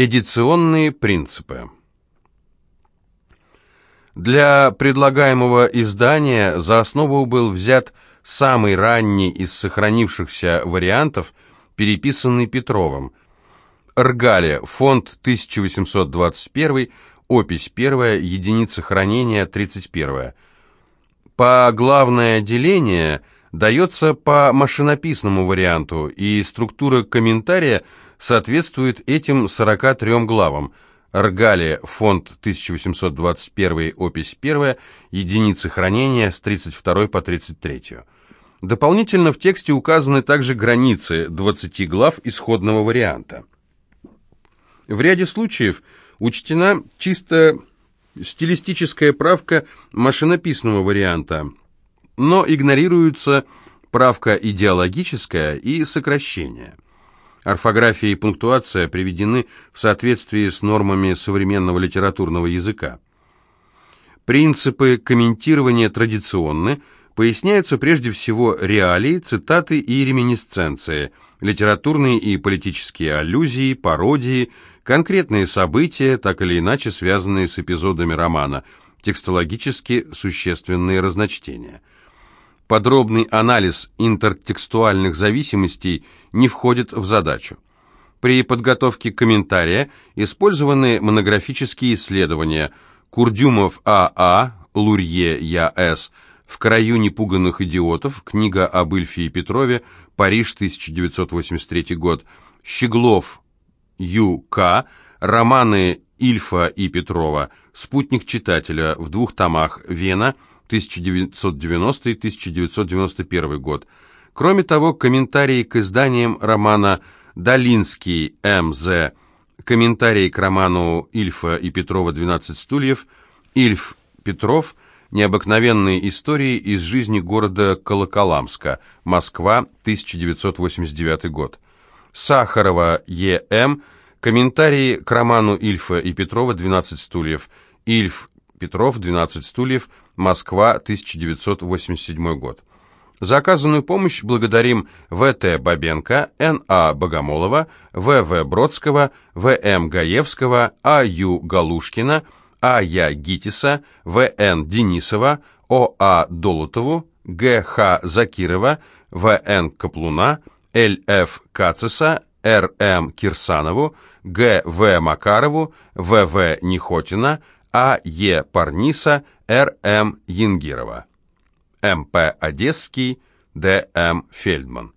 Эдиционные принципы. Для предлагаемого издания за основу был взят самый ранний из сохранившихся вариантов, переписанный Петровым. Ргале, фонд 1821, опись 1, единица хранения 31. По главное деление дается по машинописному варианту, и структура комментария – соответствует этим 43 главам. Ргалия, фонд 1821, опись 1, единицы хранения с 32 по 33. Дополнительно в тексте указаны также границы 20 глав исходного варианта. В ряде случаев учтена чисто стилистическая правка машинописного варианта, но игнорируются правка идеологическая и сокращение – Орфография и пунктуация приведены в соответствии с нормами современного литературного языка. Принципы комментирования традиционны, поясняются прежде всего реалии, цитаты и реминисценции, литературные и политические аллюзии, пародии, конкретные события, так или иначе связанные с эпизодами романа, текстологически существенные разночтения – Подробный анализ интертекстуальных зависимостей не входит в задачу. При подготовке комментария использованы монографические исследования Курдюмов А.А., а, Лурье Я.С., «В краю непуганных идиотов», книга об Ильфе и Петрове, Париж, 1983 год, Щеглов Ю.К., романы Ильфа и Петрова, «Спутник читателя» в двух томах, Вена, 1990-1991 год. Кроме того, комментарии к изданиям романа «Долинский М.З.», комментарии к роману Ильфа и Петрова «12 стульев», Ильф Петров «Необыкновенные истории из жизни города Колоколамска», Москва, 1989 год. Сахарова Е.М., комментарии к роману Ильфа и Петрова «12 стульев», Ильф Петров «12 стульев», Москва, 1987 год. За оказанную помощь благодарим В.Т. Бабенко, Н.А. Богомолова, В.В. Бродского, В.М. Гаевского, А.Ю. Галушкина, А.Я. Гитиса, В.Н. Денисова, О.А. Долутову, Г.Х. Закирова, В.Н. Каплуна, Л.Ф. Кациса, Р.М. Кирсанову, Г.В. Макарову, В.В. Нехотина, а.Е. Парниса, Р.М. Янгирова. М.П. Одесский, Д.М. Фельдман.